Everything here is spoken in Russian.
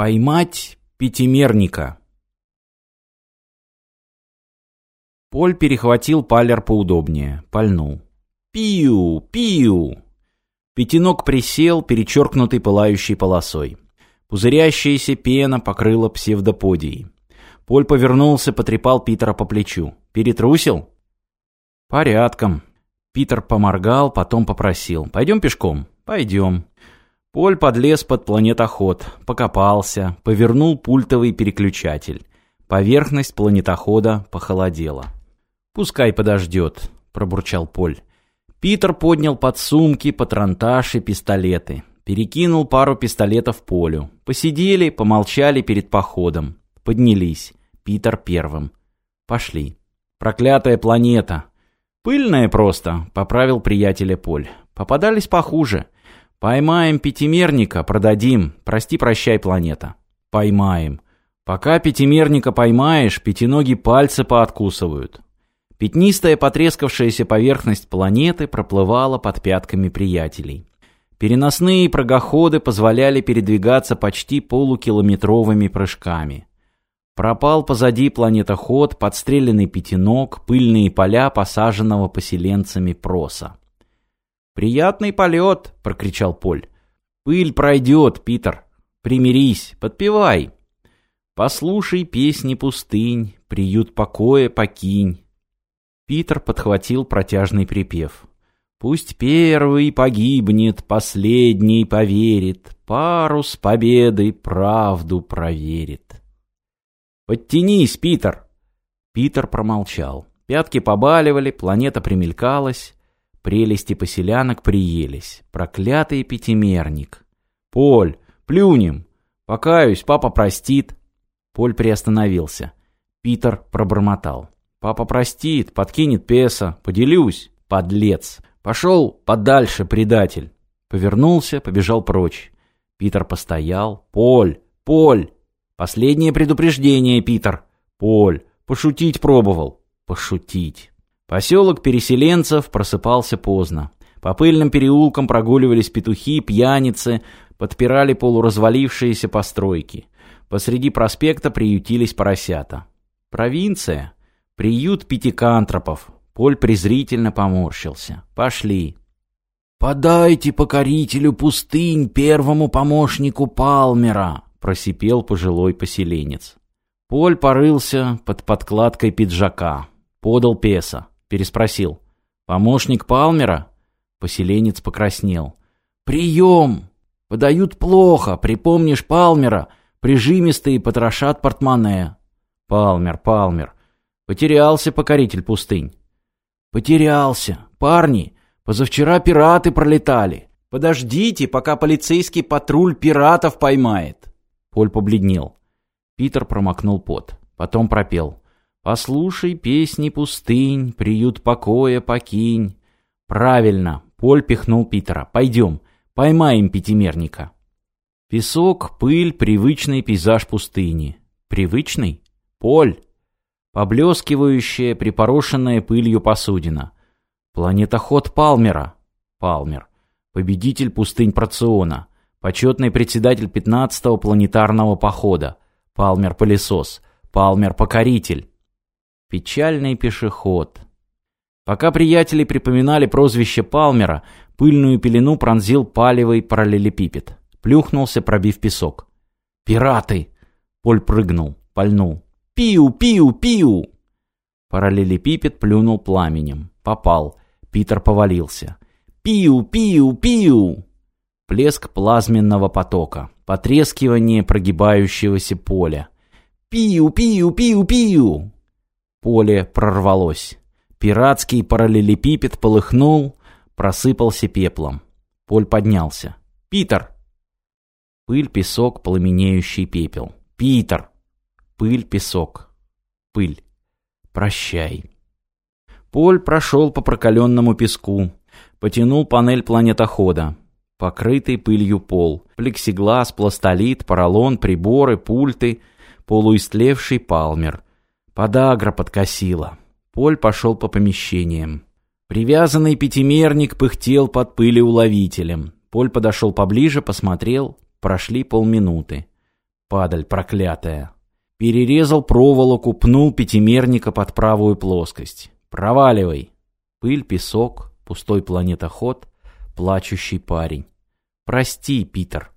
Поймать пятимерника. Поль перехватил палер поудобнее, пальнул. Пиу, пиу. Пятинок присел, перечеркнутый пылающей полосой. Пузырящаяся пена покрыла псевдоподией. Поль повернулся, потрепал Питера по плечу. «Перетрусил?» «Порядком». Питер поморгал, потом попросил. «Пойдем пешком?» «Пойдем». Поль подлез под планетоход, покопался, повернул пультовый переключатель. Поверхность планетохода похолодела. «Пускай подождет», — пробурчал Поль. Питер поднял подсумки, патронташи, пистолеты. Перекинул пару пистолетов Полю. Посидели, помолчали перед походом. Поднялись. Питер первым. Пошли. «Проклятая планета!» «Пыльная просто», — поправил приятеля Поль. «Попадались похуже». Поймаем пятимерника, продадим. Прости-прощай, планета. Поймаем. Пока пятимерника поймаешь, пятиноги пальцы пооткусывают. Пятнистая потрескавшаяся поверхность планеты проплывала под пятками приятелей. Переносные прогоходы позволяли передвигаться почти полукилометровыми прыжками. Пропал позади планетоход, подстреленный пятиног, пыльные поля посаженного поселенцами проса. «Приятный полет!» — прокричал Поль. «Пыль пройдет, Питер. Примирись, подпевай. Послушай песни пустынь, приют покоя покинь». Питер подхватил протяжный припев. «Пусть первый погибнет, последний поверит, парус победы правду проверит». «Подтянись, Питер!» Питер промолчал. Пятки побаливали, планета примелькалась. Прелести поселянок приелись. Проклятый пятимерник. «Поль, плюнем! Покаюсь, папа простит!» Поль приостановился. Питер пробормотал. «Папа простит, подкинет песо, поделюсь, подлец! Пошел подальше, предатель!» Повернулся, побежал прочь. Питер постоял. «Поль! Поль! Последнее предупреждение, Питер! Поль! Пошутить пробовал! Пошутить!» Поселок переселенцев просыпался поздно. По пыльным переулкам прогуливались петухи, пьяницы, подпирали полуразвалившиеся постройки. Посреди проспекта приютились поросята. Провинция. Приют пятикантропов. Поль презрительно поморщился. Пошли. «Подайте покорителю пустынь первому помощнику Палмера», просипел пожилой поселенец. Поль порылся под подкладкой пиджака. Подал песо. Переспросил. «Помощник Палмера?» Поселенец покраснел. «Прием! Подают плохо, припомнишь Палмера, прижимистые потрошат портмоне». «Палмер, Палмер. Потерялся покоритель пустынь». «Потерялся. Парни, позавчера пираты пролетали. Подождите, пока полицейский патруль пиратов поймает». Поль побледнел. Питер промокнул пот. Потом пропел. Послушай песни пустынь, приют покоя покинь. Правильно, Поль пихнул Питера. Пойдем, поймаем пятимерника. Песок, пыль, привычный пейзаж пустыни. Привычный? Поль. Поблескивающая, припорошенная пылью посудина. Планетоход Палмера. Палмер. Победитель пустынь Проциона. Почетный председатель 15-го планетарного похода. Палмер-пылесос. Палмер-покоритель. Печальный пешеход. Пока приятели припоминали прозвище Палмера, пыльную пелену пронзил палевый параллелепипед. Плюхнулся, пробив песок. «Пираты!» Поль прыгнул, пальнул. «Пиу, пиу, пиу!» Параллелепипед плюнул пламенем. Попал. Питер повалился. «Пиу, пиу, пиу!» Плеск плазменного потока. Потрескивание прогибающегося поля. «Пиу, пиу, пиу, пиу!» Поле прорвалось. Пиратский параллелепипед полыхнул, просыпался пеплом. Поль поднялся. «Питер!» Пыль, песок, пламенеющий пепел. «Питер!» Пыль, песок. Пыль. «Прощай!» Поль прошел по прокаленному песку, потянул панель планетохода. Покрытый пылью пол, плексиглаз, пластолит, поролон, приборы, пульты, полуистлевший палмер — Подагра подкосила. Поль пошел по помещениям. Привязанный пятимерник пыхтел под пылеуловителем. Поль подошел поближе, посмотрел. Прошли полминуты. Падаль проклятая. Перерезал проволоку, пнул пятимерника под правую плоскость. Проваливай. Пыль, песок, пустой планетоход, плачущий парень. Прости, Питер.